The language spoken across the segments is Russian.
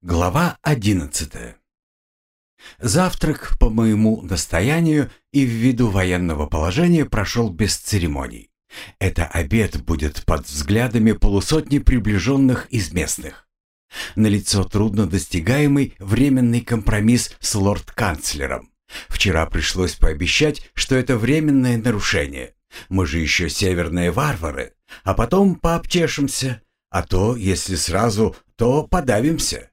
Глава одиннадцатая. Завтрак по моему настоянию и ввиду военного положения прошел без церемоний. Это обед будет под взглядами полусотни приближенных из местных. Налицо трудно достигаемый временный компромисс с лорд-канцлером. Вчера пришлось пообещать, что это временное нарушение. Мы же еще северные варвары, а потом пообтешимся, а то, если сразу, то подавимся.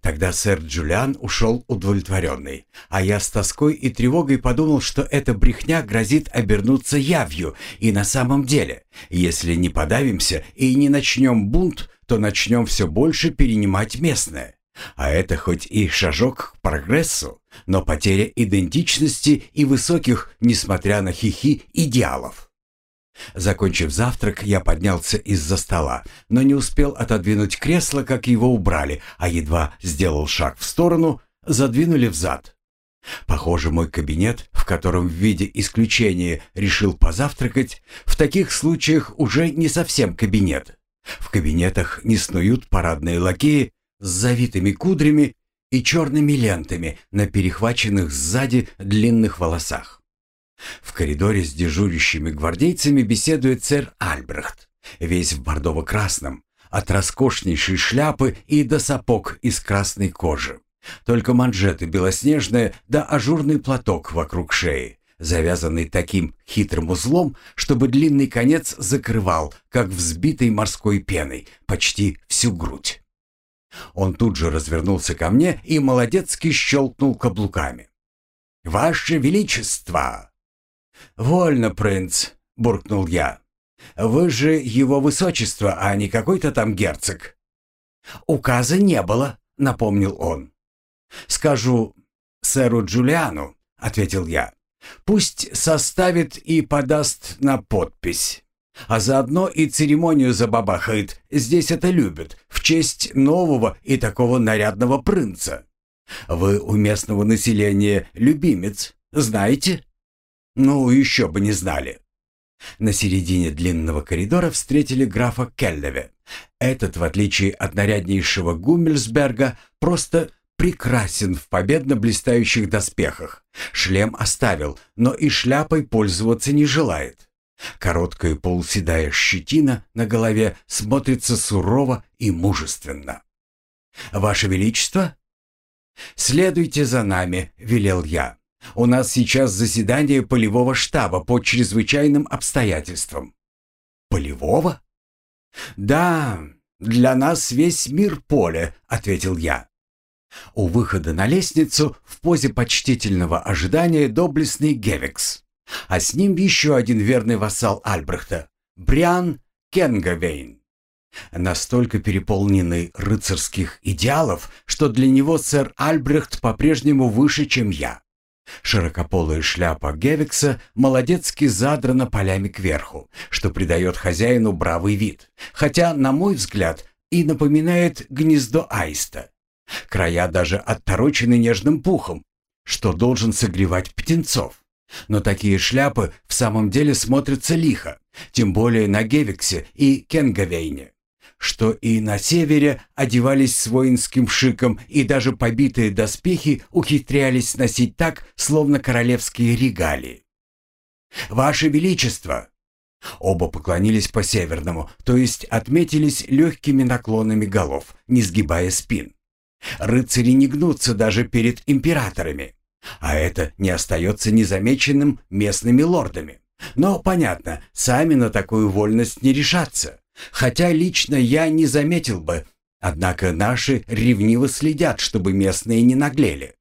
Тогда сэр Джулиан ушел удовлетворенный, а я с тоской и тревогой подумал, что эта брехня грозит обернуться явью, и на самом деле, если не подавимся и не начнем бунт, то начнем все больше перенимать местное. А это хоть и шажок к прогрессу, но потеря идентичности и высоких, несмотря на хихи, идеалов. Закончив завтрак, я поднялся из-за стола, но не успел отодвинуть кресло, как его убрали, а едва сделал шаг в сторону, задвинули взад. Похоже, мой кабинет, в котором в виде исключения решил позавтракать, в таких случаях уже не совсем кабинет. В кабинетах не снуют парадные лакеи с завитыми кудрями и черными лентами на перехваченных сзади длинных волосах. В коридоре с дежурящими гвардейцами беседует сэр Альбрехт, весь в бордово-красном, от роскошнейшей шляпы и до сапог из красной кожи. Только манжеты белоснежные да ажурный платок вокруг шеи, завязанный таким хитрым узлом, чтобы длинный конец закрывал, как взбитой морской пеной, почти всю грудь. Он тут же развернулся ко мне и молодецки щелкнул каблуками. «Ваше Величество!» «Вольно, принц», — буркнул я. «Вы же его высочество, а не какой-то там герцог». «Указа не было», — напомнил он. «Скажу сэру Джулиану», — ответил я. «Пусть составит и подаст на подпись. А заодно и церемонию забабахает. Здесь это любят, в честь нового и такого нарядного принца. Вы у местного населения любимец, знаете?» Ну, еще бы не знали. На середине длинного коридора встретили графа Келлеве. Этот, в отличие от наряднейшего Гуммельсберга, просто прекрасен в победно-блистающих доспехах. Шлем оставил, но и шляпой пользоваться не желает. Короткая полуседая щетина на голове смотрится сурово и мужественно. «Ваше Величество?» «Следуйте за нами», — велел я. У нас сейчас заседание полевого штаба по чрезвычайным обстоятельствам. Полевого? Да, для нас весь мир поле, ответил я. У выхода на лестницу в позе почтительного ожидания доблестный Гевекс, а с ним еще один верный вассал Альбрехта, Бриан Кенгавейн. Настолько переполненный рыцарских идеалов, что для него сэр Альбрехт по-прежнему выше, чем я. Широкополая шляпа Гевикса молодецки задрана полями кверху, что придает хозяину бравый вид, хотя, на мой взгляд, и напоминает гнездо аиста. Края даже отторочены нежным пухом, что должен согревать птенцов. Но такие шляпы в самом деле смотрятся лихо, тем более на Гевиксе и Кенгавейне что и на севере одевались с воинским шиком и даже побитые доспехи ухитрялись носить так, словно королевские регалии. «Ваше Величество!» Оба поклонились по-северному, то есть отметились легкими наклонами голов, не сгибая спин. Рыцари не гнутся даже перед императорами, а это не остается незамеченным местными лордами. Но, понятно, сами на такую вольность не решатся. Хотя лично я не заметил бы, однако наши ревниво следят, чтобы местные не наглели.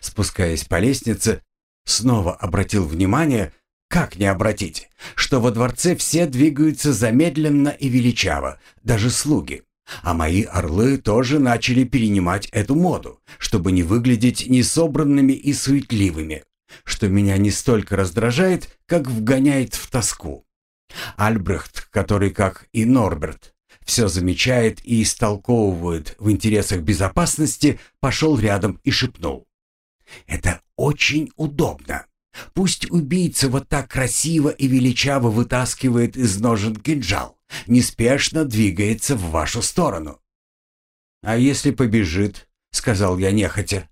Спускаясь по лестнице, снова обратил внимание, как не обратить, что во дворце все двигаются замедленно и величаво, даже слуги. А мои орлы тоже начали перенимать эту моду, чтобы не выглядеть несобранными и суетливыми, что меня не столько раздражает, как вгоняет в тоску. Альбрехт, который, как и Норберт, все замечает и истолковывает в интересах безопасности, пошел рядом и шепнул. «Это очень удобно. Пусть убийца вот так красиво и величаво вытаскивает из ножен кинжал, неспешно двигается в вашу сторону». «А если побежит?» — сказал я нехотя.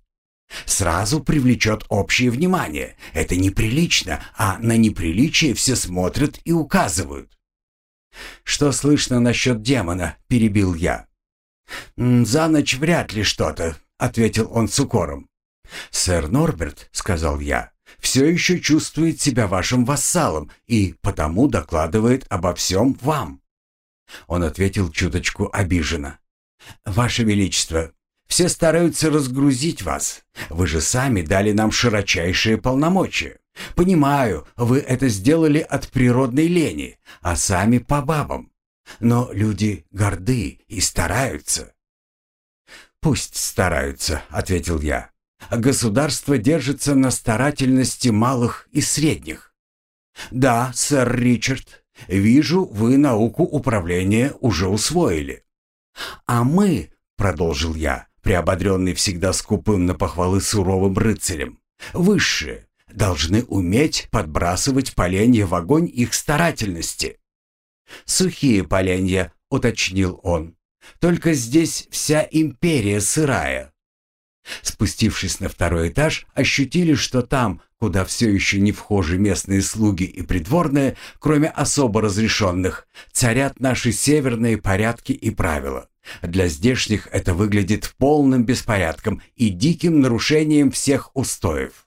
«Сразу привлечет общее внимание. Это неприлично, а на неприличие все смотрят и указывают». «Что слышно насчет демона?» — перебил я. «За ночь вряд ли что-то», — ответил он с укором. «Сэр Норберт», — сказал я, — «все еще чувствует себя вашим вассалом и потому докладывает обо всем вам». Он ответил чуточку обиженно. «Ваше Величество, все стараются разгрузить вас. Вы же сами дали нам широчайшие полномочия. Понимаю, вы это сделали от природной лени, а сами по бабам. Но люди горды и стараются». «Пусть стараются», — ответил я. «Государство держится на старательности малых и средних». «Да, сэр Ричард, вижу, вы науку управления уже усвоили». «А мы», — продолжил я, приободренный всегда скупым на похвалы суровым рыцарем, «высшие, должны уметь подбрасывать поленья в огонь их старательности». «Сухие поленья», — уточнил он. «Только здесь вся империя сырая». Спустившись на второй этаж, ощутили, что там, куда все еще не вхожи местные слуги и придворные, кроме особо разрешенных, царят наши северные порядки и правила. Для здешних это выглядит полным беспорядком и диким нарушением всех устоев.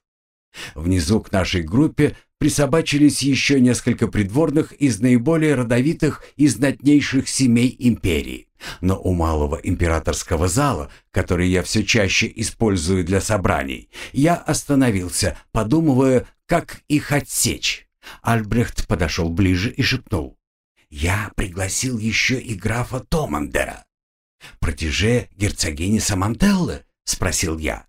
Внизу к нашей группе присобачились еще несколько придворных из наиболее родовитых и знатнейших семей империи. Но у малого императорского зала, который я все чаще использую для собраний, я остановился, подумывая, как их отсечь. Альбрехт подошел ближе и шепнул. «Я пригласил еще и графа Томандера». «Протеже герцогини Самантеллы?» — спросил я.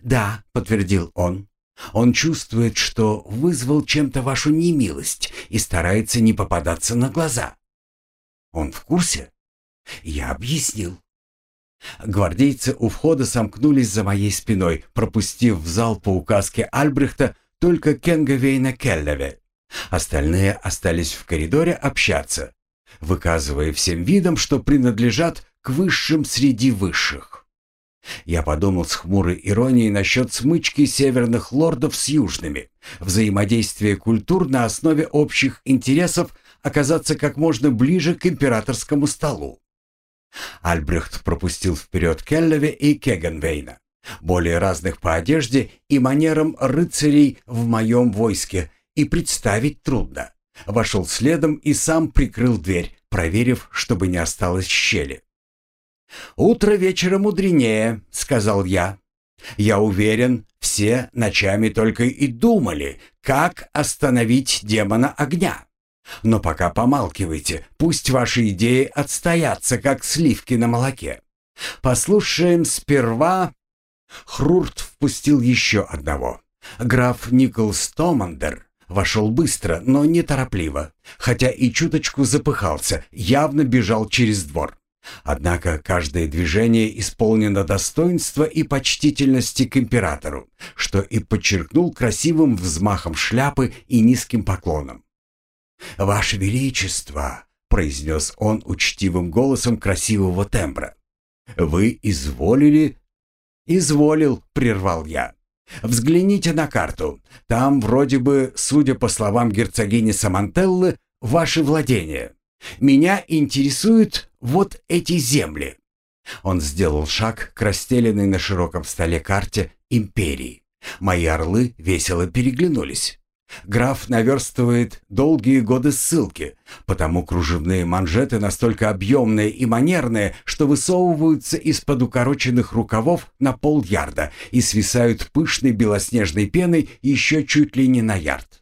«Да», — подтвердил он. Он чувствует, что вызвал чем-то вашу немилость и старается не попадаться на глаза. Он в курсе? Я объяснил. Гвардейцы у входа сомкнулись за моей спиной, пропустив в зал по указке Альбрехта только Кенгавейна Келлеве. Остальные остались в коридоре общаться, выказывая всем видом, что принадлежат к высшим среди высших. Я подумал с хмурой иронией насчет смычки северных лордов с южными. Взаимодействие культур на основе общих интересов оказаться как можно ближе к императорскому столу. Альбрехт пропустил вперед Келлеве и Кегенвейна, более разных по одежде и манерам рыцарей в моем войске, и представить трудно. Вошел следом и сам прикрыл дверь, проверив, чтобы не осталось щели. «Утро вечера мудренее», — сказал я. «Я уверен, все ночами только и думали, как остановить демона огня. Но пока помалкивайте, пусть ваши идеи отстоятся, как сливки на молоке. Послушаем сперва...» Хрурт впустил еще одного. Граф Николс Томандер вошел быстро, но неторопливо, хотя и чуточку запыхался, явно бежал через двор. Однако каждое движение исполнено достоинства и почтительности к императору, что и подчеркнул красивым взмахом шляпы и низким поклоном. «Ваше Величество!» — произнес он учтивым голосом красивого тембра. «Вы изволили?» «Изволил», — прервал я. «Взгляните на карту. Там вроде бы, судя по словам герцогини Самантеллы, ваши владения. Меня интересуют вот эти земли». Он сделал шаг к расстеленной на широком столе карте империи. Мои орлы весело переглянулись. Граф наверстывает долгие годы ссылки, потому кружевные манжеты настолько объемные и манерные, что высовываются из-под укороченных рукавов на полярда и свисают пышной белоснежной пеной еще чуть ли не на ярд.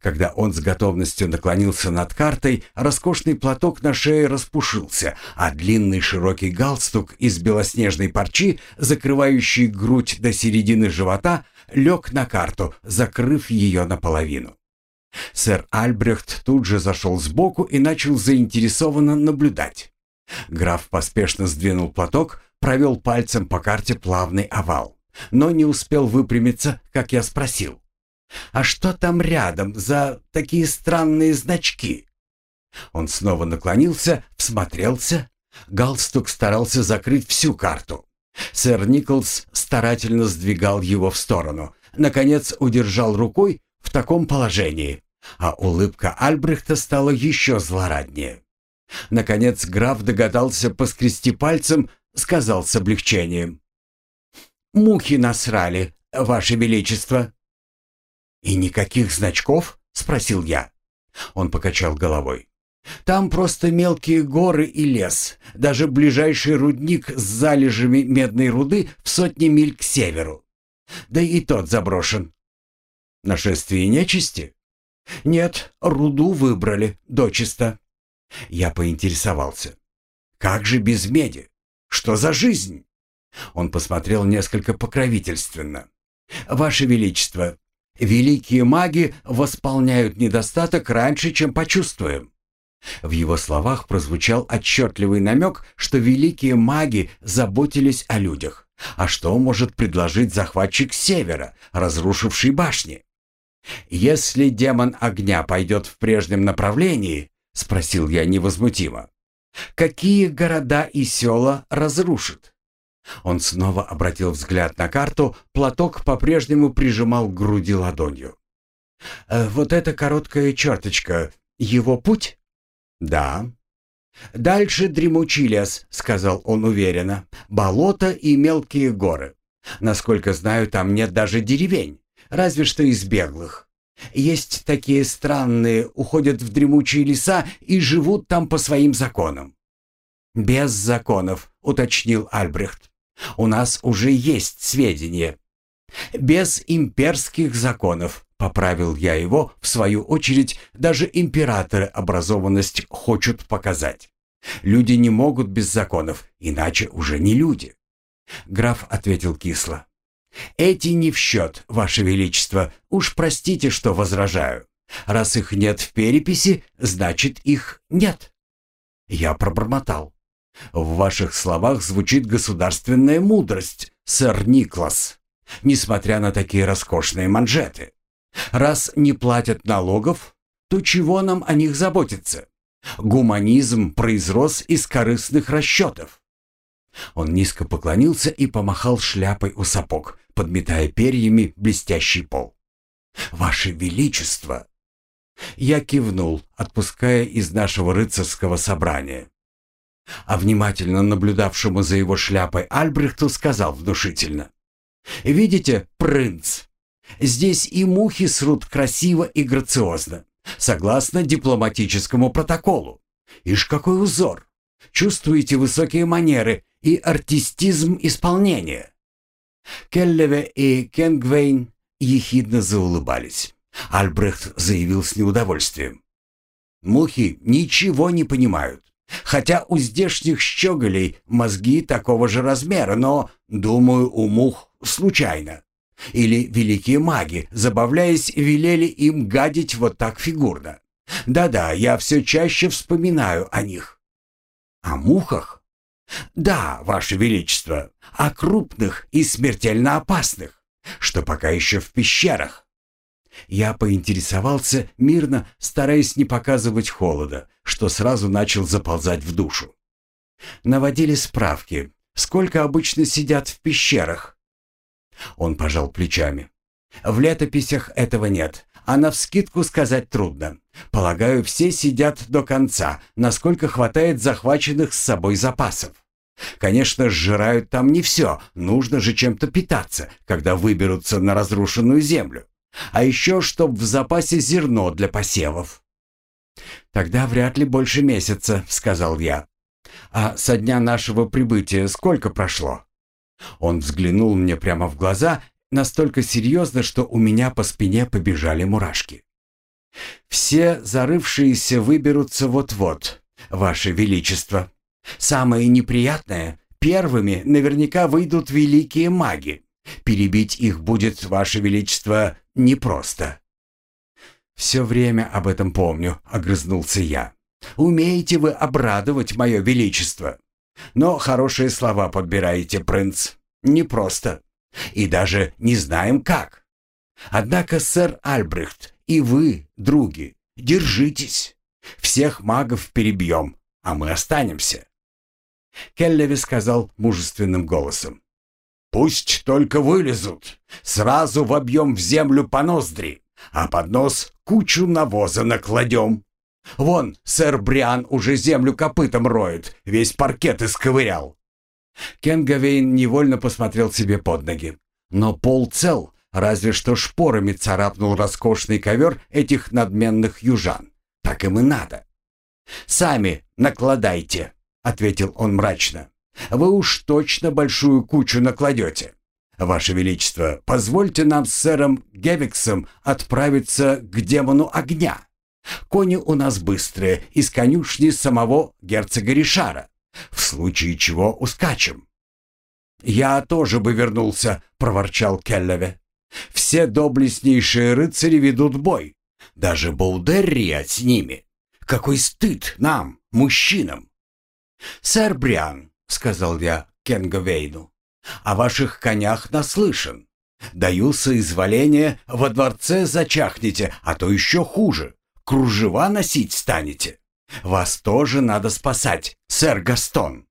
Когда он с готовностью наклонился над картой, роскошный платок на шее распушился, а длинный широкий галстук из белоснежной парчи, закрывающий грудь до середины живота, лег на карту, закрыв ее наполовину. Сэр Альбрехт тут же зашел сбоку и начал заинтересованно наблюдать. Граф поспешно сдвинул платок, провел пальцем по карте плавный овал, но не успел выпрямиться, как я спросил. А что там рядом за такие странные значки? Он снова наклонился, всмотрелся, Галстук старался закрыть всю карту. Сэр Николс старательно сдвигал его в сторону. Наконец удержал рукой в таком положении, а улыбка Альбрехта стала еще злораднее. Наконец граф догадался поскрести пальцем, сказал с облегчением. «Мухи насрали, ваше величество». «И никаких значков?» — спросил я. Он покачал головой. Там просто мелкие горы и лес, даже ближайший рудник с залежами медной руды в сотни миль к северу. Да и тот заброшен. Нашествие нечисти? Нет, руду выбрали, дочисто. Я поинтересовался. Как же без меди? Что за жизнь? Он посмотрел несколько покровительственно. «Ваше Величество, великие маги восполняют недостаток раньше, чем почувствуем. В его словах прозвучал отчетливый намек, что великие маги заботились о людях. А что может предложить захватчик севера, разрушивший башни? «Если демон огня пойдет в прежнем направлении», — спросил я невозмутимо, «какие города и села разрушит?» Он снова обратил взгляд на карту, платок по-прежнему прижимал к груди ладонью. «Э, «Вот эта короткая черточка, его путь?» «Да». «Дальше дремучий лес», — сказал он уверенно. «Болото и мелкие горы. Насколько знаю, там нет даже деревень, разве что из беглых. Есть такие странные, уходят в дремучие леса и живут там по своим законам». «Без законов», — уточнил Альбрехт. «У нас уже есть сведения». «Без имперских законов», Поправил я его, в свою очередь, даже императоры образованность хочут показать. Люди не могут без законов, иначе уже не люди. Граф ответил кисло. «Эти не в счет, Ваше Величество. Уж простите, что возражаю. Раз их нет в переписи, значит, их нет». Я пробормотал. «В ваших словах звучит государственная мудрость, сэр Никлас, несмотря на такие роскошные манжеты. Раз не платят налогов, то чего нам о них заботиться? Гуманизм произрос из корыстных расчетов. Он низко поклонился и помахал шляпой у сапог, подметая перьями блестящий пол. «Ваше Величество!» Я кивнул, отпуская из нашего рыцарского собрания. А внимательно наблюдавшему за его шляпой Альбрехту сказал внушительно. «Видите, принц, Здесь и мухи срут красиво и грациозно, согласно дипломатическому протоколу. Ишь какой узор! Чувствуете высокие манеры и артистизм исполнения. Келлеве и Кенгвейн ехидно заулыбались. Альбрехт заявил с неудовольствием. Мухи ничего не понимают. Хотя у здешних щеголей мозги такого же размера, но, думаю, у мух случайно. Или великие маги, забавляясь, велели им гадить вот так фигурно. Да-да, я все чаще вспоминаю о них. О мухах? Да, Ваше Величество, о крупных и смертельно опасных, что пока еще в пещерах. Я поинтересовался мирно, стараясь не показывать холода, что сразу начал заползать в душу. Наводили справки, сколько обычно сидят в пещерах, он пожал плечами. В летописях этого нет, а навскидку сказать трудно. Полагаю, все сидят до конца, насколько хватает захваченных с собой запасов. Конечно, сжирают там не все, нужно же чем-то питаться, когда выберутся на разрушенную землю. А еще, чтоб в запасе зерно для посевов. «Тогда вряд ли больше месяца», — сказал я. «А со дня нашего прибытия сколько прошло?» Он взглянул мне прямо в глаза, настолько серьезно, что у меня по спине побежали мурашки. «Все зарывшиеся выберутся вот-вот, Ваше Величество. Самое неприятное, первыми наверняка выйдут великие маги. Перебить их будет, Ваше Величество, непросто». «Все время об этом помню», — огрызнулся я. «Умеете вы обрадовать мое величество?» Но хорошие слова подбираете, принц. Непросто. И даже не знаем как. Однако, сэр Альбрехт, и вы, други, держитесь. Всех магов перебьем, а мы останемся. Келлеви сказал мужественным голосом. «Пусть только вылезут. Сразу вобьем в землю по ноздри, а под нос кучу навоза накладем. Вон, сэр Бриан уже землю копытом роет, весь паркет исковырял». Кен Гавейн невольно посмотрел себе под ноги. Но пол цел, разве что шпорами царапнул роскошный ковер этих надменных южан. Так им и надо. «Сами накладайте», — ответил он мрачно. «Вы уж точно большую кучу накладете. Ваше Величество, позвольте нам с сэром Гевиксом отправиться к демону огня. Кони у нас быстрые, из конюшни самого герцога Ришара. В случае чего ускачем». «Я тоже бы вернулся», — проворчал Келлеве. «Все доблестнейшие рыцари ведут бой. Даже Боудеррия с ними. Какой стыд нам, мужчинам!» «Сэр Бриан», — сказал я Кенгавейну, — «о ваших конях наслышан. Даю соизволение, во дворце зачахнете, а то еще хуже, кружева носить станете. Вас тоже надо спасать, сэр Гастон.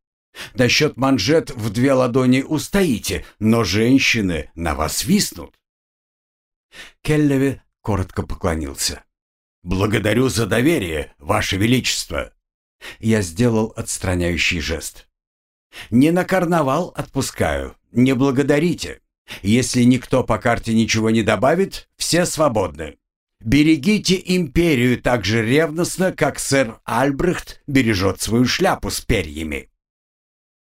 Насчет манжет в две ладони устоите, но женщины на вас виснут. Келлеве коротко поклонился. «Благодарю за доверие, Ваше Величество!» Я сделал отстраняющий жест. «Не на карнавал отпускаю, не благодарите. Если никто по карте ничего не добавит, все свободны. Берегите империю так же ревностно, как сэр Альбрехт бережет свою шляпу с перьями».